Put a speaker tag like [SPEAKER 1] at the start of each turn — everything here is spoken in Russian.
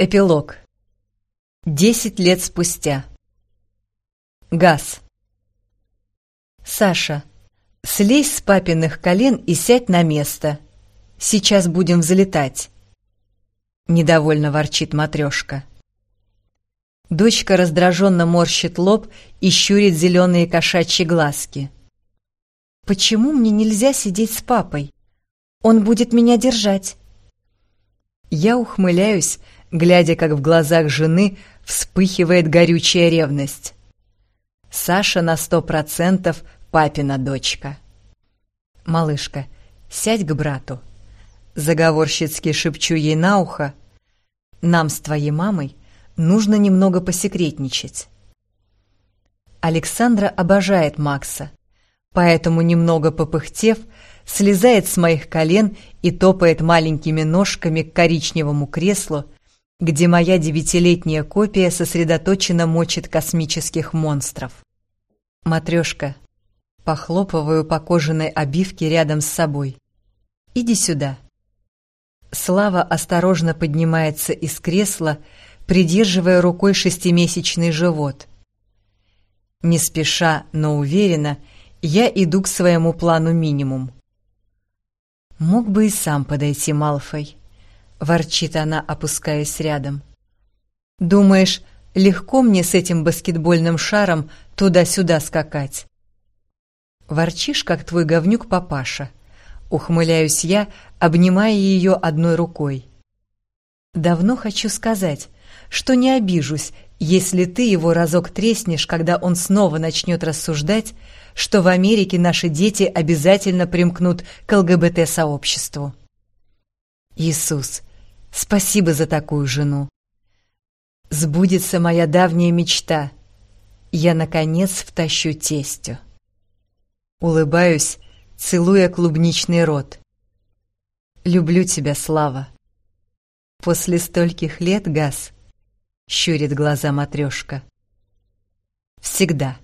[SPEAKER 1] Эпилог. Десять лет спустя. Газ. Саша, слезь с папиных колен и сядь на место. Сейчас будем взлетать. Недовольно ворчит матрешка. Дочка раздраженно морщит лоб и щурит зеленые кошачьи глазки. Почему мне нельзя сидеть с папой? Он будет меня держать. Я ухмыляюсь, глядя, как в глазах жены вспыхивает горючая ревность. Саша на сто процентов папина дочка. «Малышка, сядь к брату». Заговорщицки шепчу ей на ухо. «Нам с твоей мамой нужно немного посекретничать». Александра обожает Макса, поэтому, немного попыхтев, слезает с моих колен и топает маленькими ножками к коричневому креслу, где моя девятилетняя копия сосредоточенно мочит космических монстров. Матрешка. Похлопываю по кожаной обивке рядом с собой. Иди сюда. Слава осторожно поднимается из кресла, придерживая рукой шестимесячный живот. Не спеша, но уверенно, я иду к своему плану минимум. Мог бы и сам подойти Малфой. — ворчит она, опускаясь рядом. «Думаешь, легко мне с этим баскетбольным шаром туда-сюда скакать?» «Ворчишь, как твой говнюк папаша», — ухмыляюсь я, обнимая ее одной рукой. «Давно хочу сказать, что не обижусь, если ты его разок треснешь, когда он снова начнет рассуждать, что в Америке наши дети обязательно примкнут к ЛГБТ-сообществу». Иисус, Спасибо за такую жену. Сбудется моя давняя мечта. Я, наконец, втащу тестю. Улыбаюсь, целуя клубничный рот. Люблю тебя, Слава. После стольких лет, Газ, щурит глаза матрешка. Всегда.